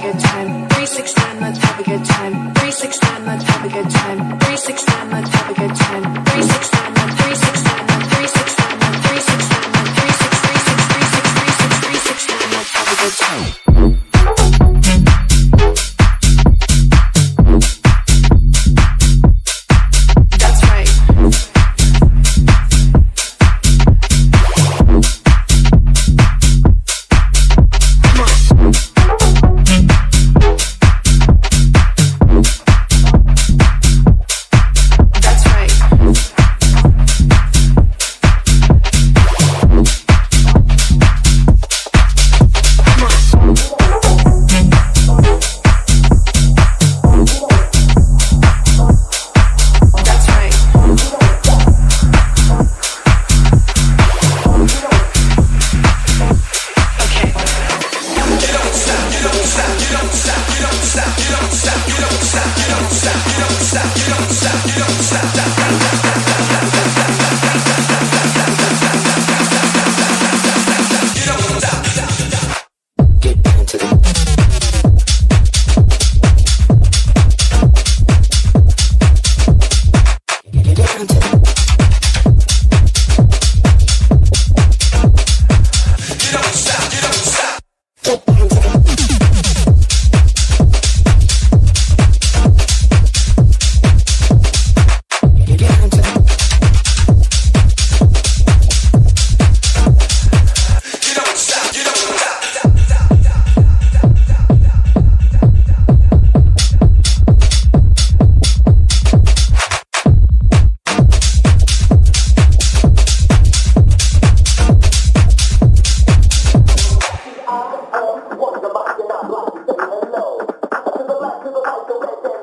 have a good time. 369, let's have a good time. 369, let's have a good time. 369. Dr. Dr.